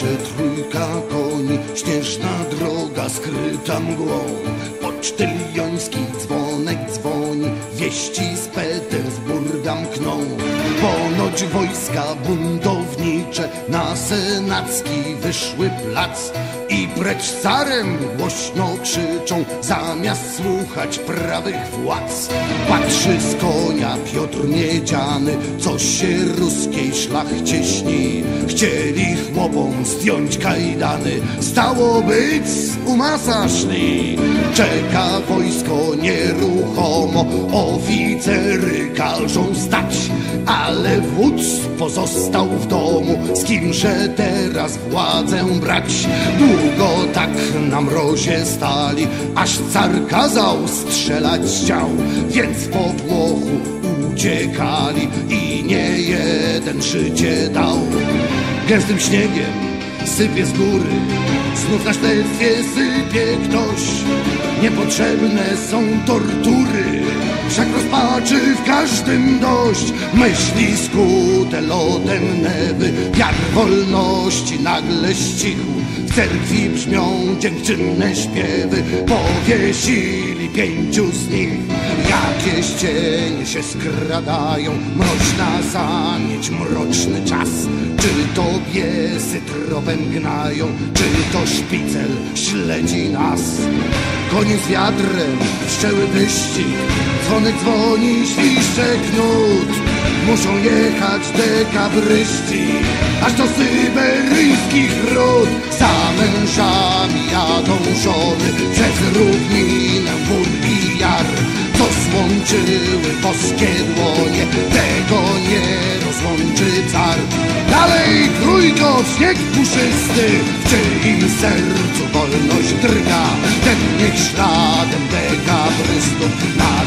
skacze trójka koni, śnieżna droga skryta mgłą. Pocztylioński dzwonek dzwoni, wieści z Petersburga mkną. Ponoć wojska buntownicze na senacki wyszły plac i precz carem głośno krzyczą, zamiast słuchać prawych władz. Patrzy z konia Piotr Miedziany, co się ruskiej szlachcie śni. Chcieli chłopom zdjąć kajdany, stało być umasa szli. Czeka wojsko nieruchomo, oficery każą stać, ale wódz pozostał w domu, z kimże teraz władzę brać. Długo tak na mrozie stali, aż car kazał strzelać z dział, więc w popłochu uciekali i nie jeden życie dał. Gęstym śniegiem sypie z góry, znów na śledztwie sypie ktoś. Niepotrzebne są tortury, wszak rozpaczy w każdym dość. Myśli skute lotem newy, wiatr wolności nagle ścichł. W cerkwi brzmią dziękczynne śpiewy, powiesili pięciu z nich. Jakieś cienie się skradają, mroczna zamieć, mroczny czas. Czy to biesy tropem gnają, czy to szpicel śledzi nas? Konie z wiatrem wszczęły wyścig, dzwonek dzwoni, świszcze knut. Muszą jechać dekabryści, aż do syberyjskich ród. Za złączyły boskie dłonie, tego nie rozłączy car. Dalej trójko, śnieg puszysty, w czyim sercu wolność drga. Ten niech śladem dekabrystów na.